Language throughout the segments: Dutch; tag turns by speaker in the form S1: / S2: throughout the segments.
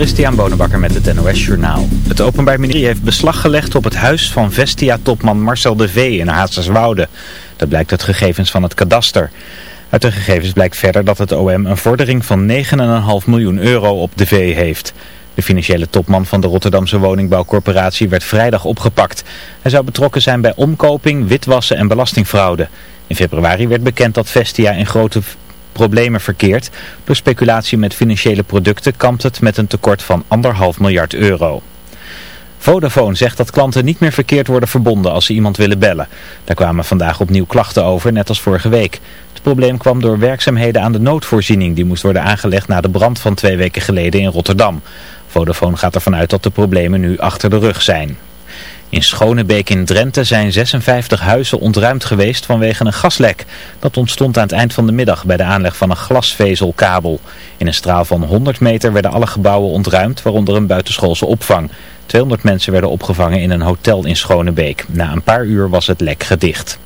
S1: Christian Bonenbakker met het NOS Journaal. Het Openbaar Ministerie heeft beslag gelegd op het huis van Vestia-topman Marcel de V in Haatserswoude. Dat blijkt uit gegevens van het kadaster. Uit de gegevens blijkt verder dat het OM een vordering van 9,5 miljoen euro op de V heeft. De financiële topman van de Rotterdamse woningbouwcorporatie werd vrijdag opgepakt. Hij zou betrokken zijn bij omkoping, witwassen en belastingfraude. In februari werd bekend dat Vestia in grote problemen verkeert. Door speculatie met financiële producten kampt het met een tekort van anderhalf miljard euro. Vodafone zegt dat klanten niet meer verkeerd worden verbonden als ze iemand willen bellen. Daar kwamen vandaag opnieuw klachten over, net als vorige week. Het probleem kwam door werkzaamheden aan de noodvoorziening die moest worden aangelegd na de brand van twee weken geleden in Rotterdam. Vodafone gaat ervan uit dat de problemen nu achter de rug zijn. In Schonebeek in Drenthe zijn 56 huizen ontruimd geweest vanwege een gaslek. Dat ontstond aan het eind van de middag bij de aanleg van een glasvezelkabel. In een straal van 100 meter werden alle gebouwen ontruimd, waaronder een buitenschoolse opvang. 200 mensen werden opgevangen in een hotel in Schonebeek. Na een paar uur was het lek gedicht.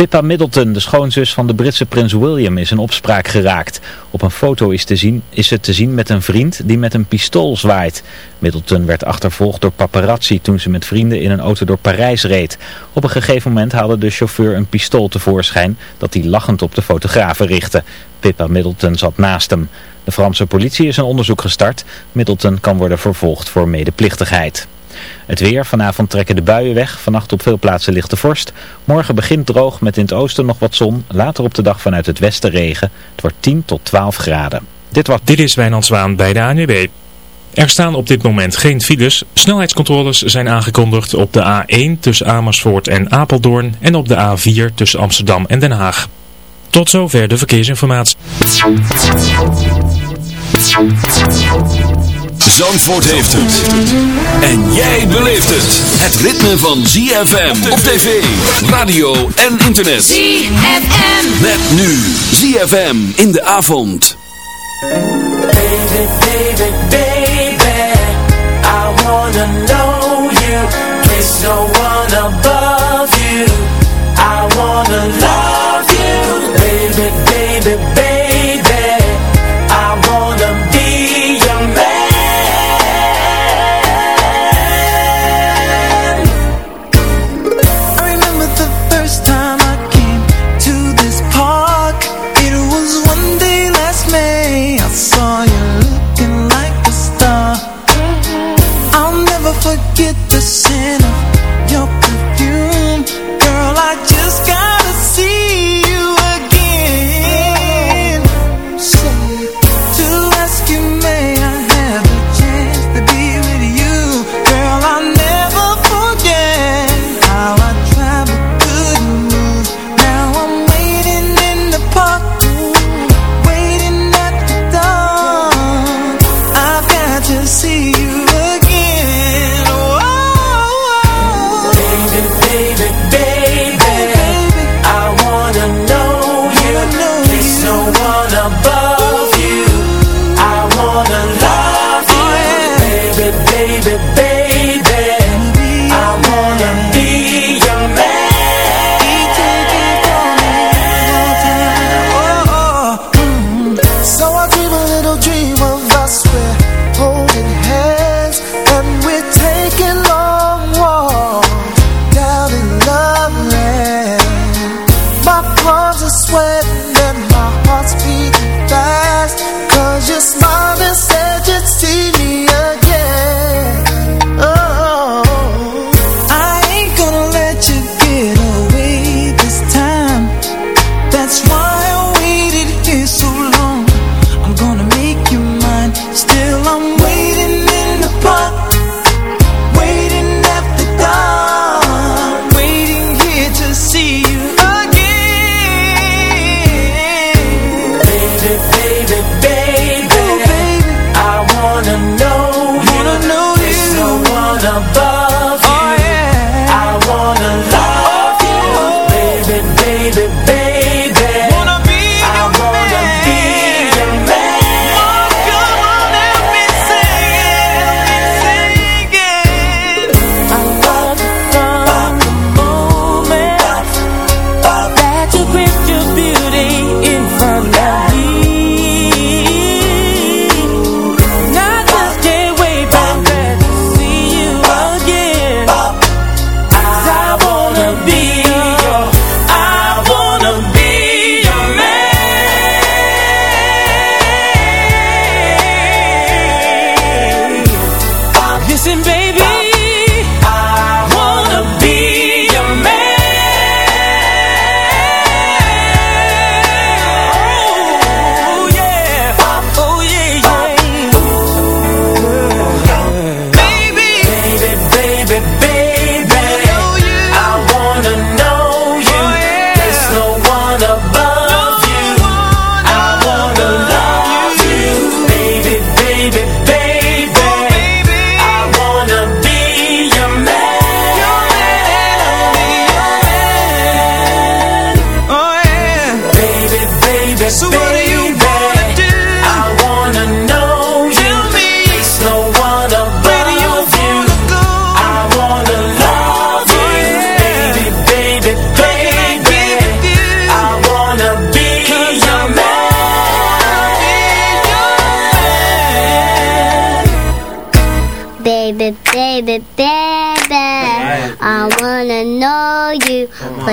S1: Pippa Middleton, de schoonzus van de Britse prins William, is in opspraak geraakt. Op een foto is, te zien, is ze te zien met een vriend die met een pistool zwaait. Middleton werd achtervolgd door paparazzi toen ze met vrienden in een auto door Parijs reed. Op een gegeven moment haalde de chauffeur een pistool tevoorschijn dat hij lachend op de fotografen richtte. Pippa Middleton zat naast hem. De Franse politie is een onderzoek gestart. Middleton kan worden vervolgd voor medeplichtigheid. Het weer, vanavond trekken de buien weg, vannacht op veel plaatsen ligt de vorst. Morgen begint droog met in het oosten nog wat zon, later op de dag vanuit het westen regen. Het wordt 10 tot 12 graden.
S2: Dit, was... dit is Wijnand Zwaan bij de ANWB. Er staan op dit moment geen files. Snelheidscontroles zijn aangekondigd op de A1 tussen Amersfoort en Apeldoorn en op de A4 tussen Amsterdam en Den Haag. Tot zover de verkeersinformatie.
S3: Zandvoort heeft het. En jij beleeft het. Het ritme van ZFM op tv, radio en internet.
S4: ZFM.
S3: Met nu ZFM in de avond.
S5: Baby, baby, baby. I wanna know you. There's no one above you.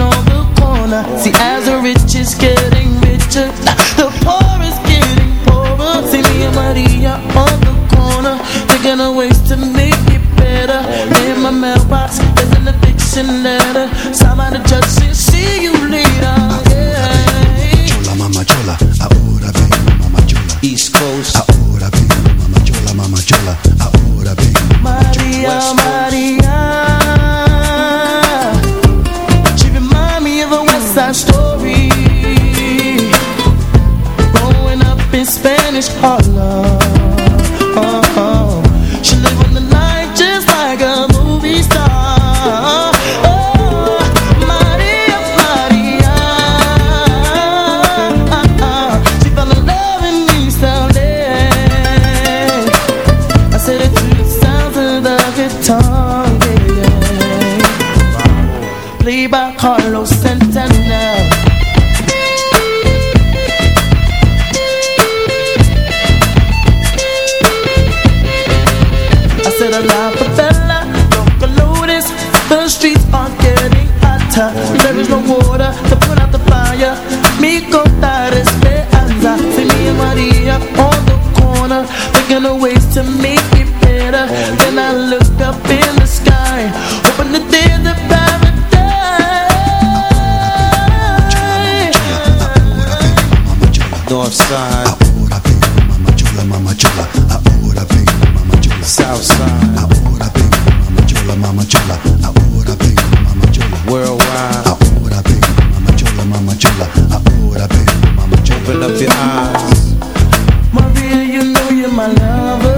S5: on the corner. See, as the rich is getting richer, the poor is getting poorer. See me and Maria on the corner, thinking of ways to make it better. In my mailbox, there's an eviction letter. Sign on the judge see you later. Yeah.
S6: Chola, mama, chola, ahora ven, mama, chola.
S7: East Coast,
S6: ahora ven, mama, chola, mama, chola, ahora ven, mama, chola.
S5: Maria, West
S7: Coast. heart never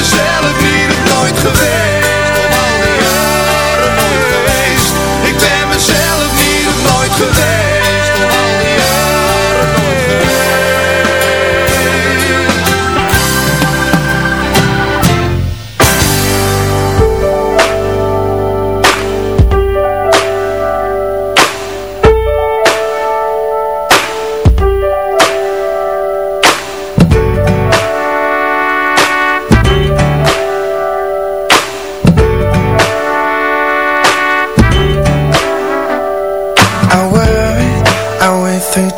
S8: mezelf niet op nooit geweest. Die jaren geweest Ik ben mezelf niet op nooit geweest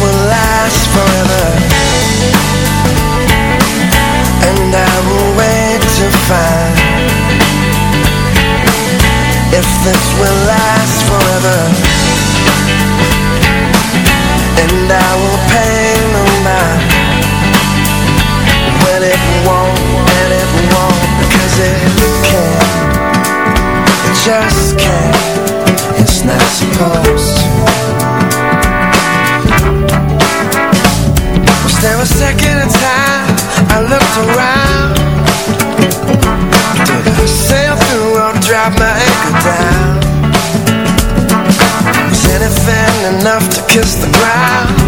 S9: will last forever. And I will wait to find If this will last forever. And I will pay When it won't, it won't it can't. Just can't. It's not supposed to a second in time I looked around. Did I sail through or drop my anchor down. Was anything enough to kiss the ground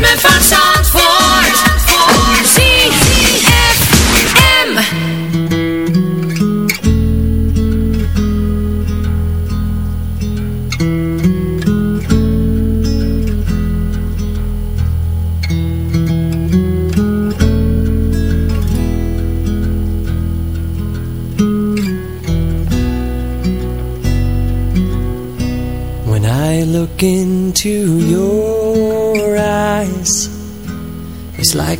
S9: rythme von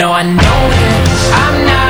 S5: No, I know that I'm not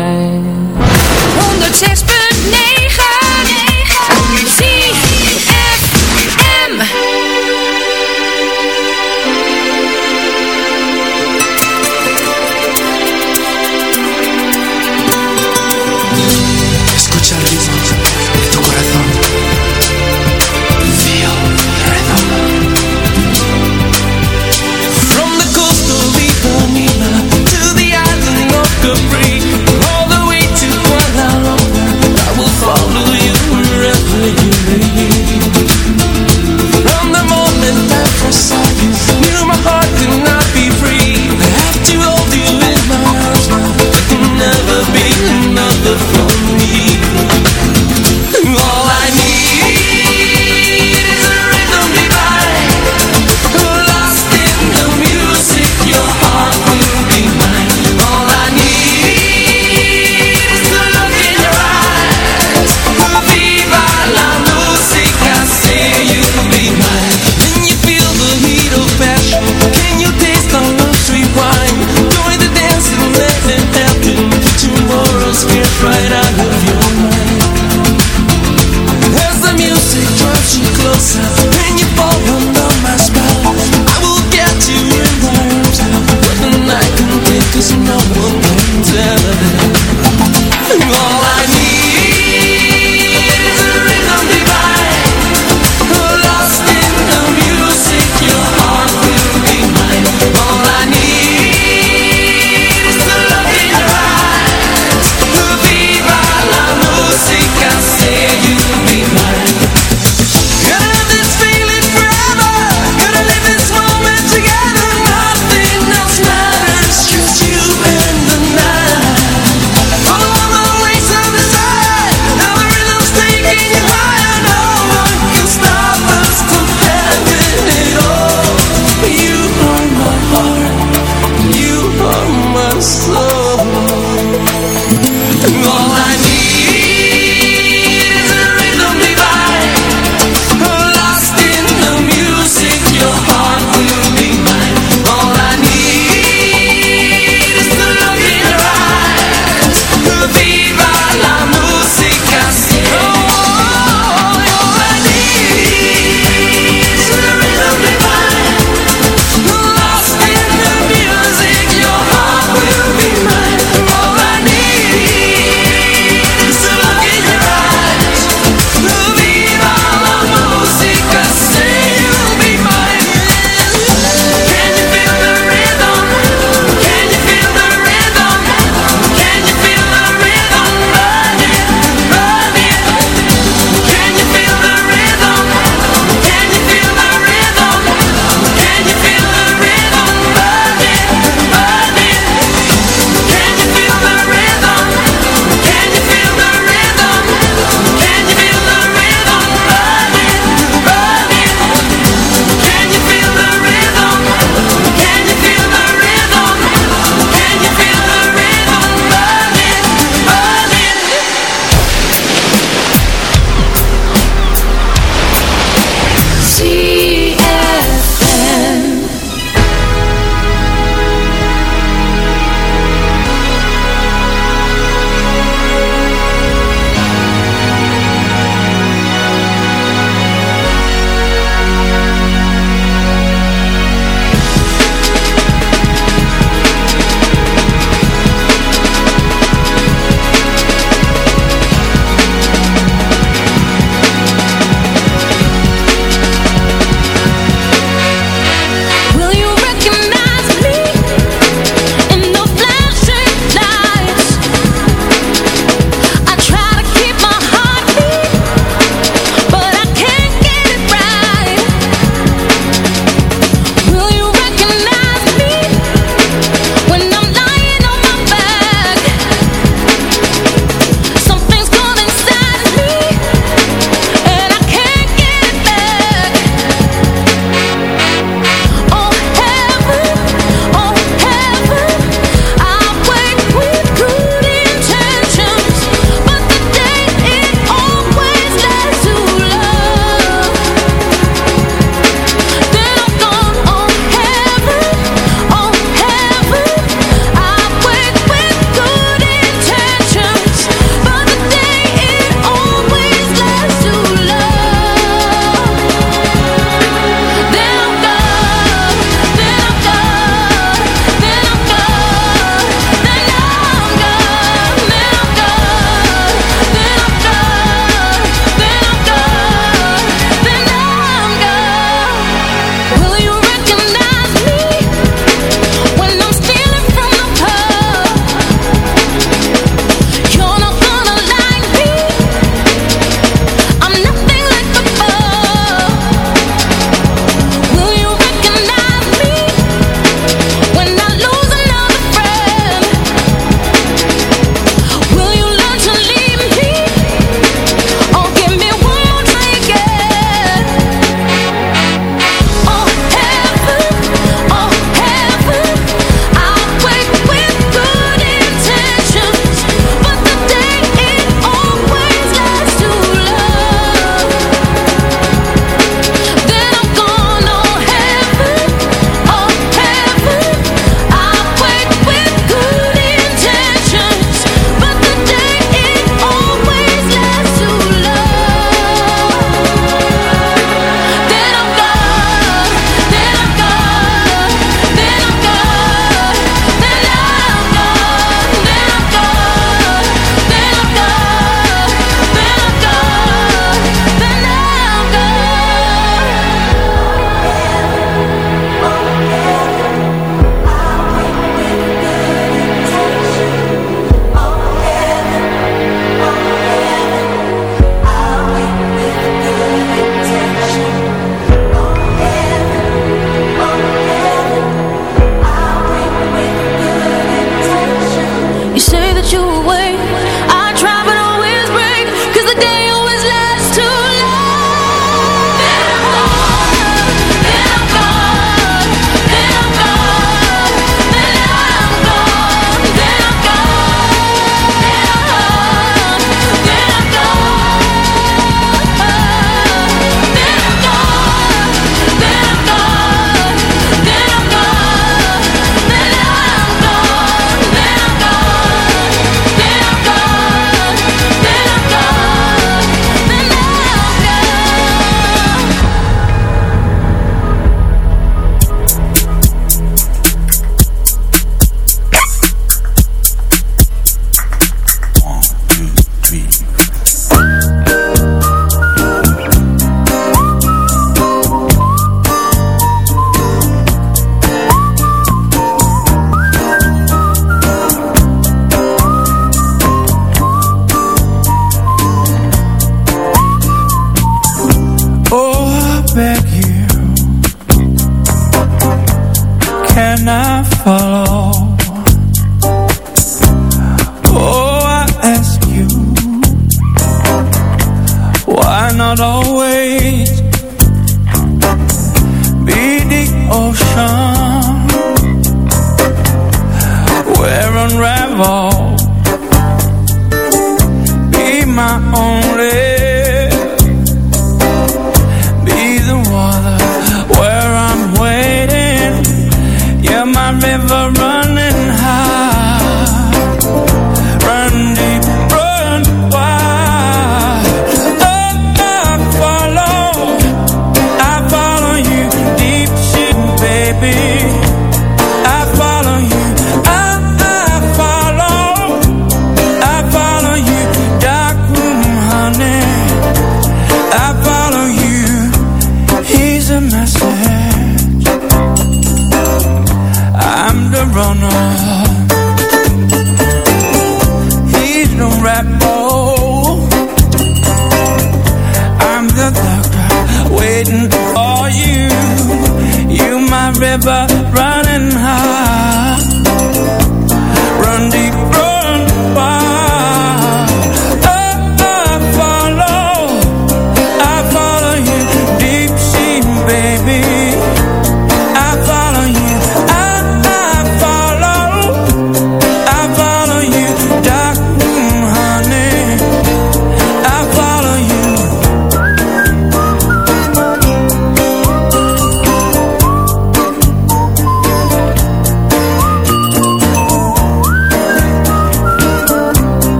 S10: river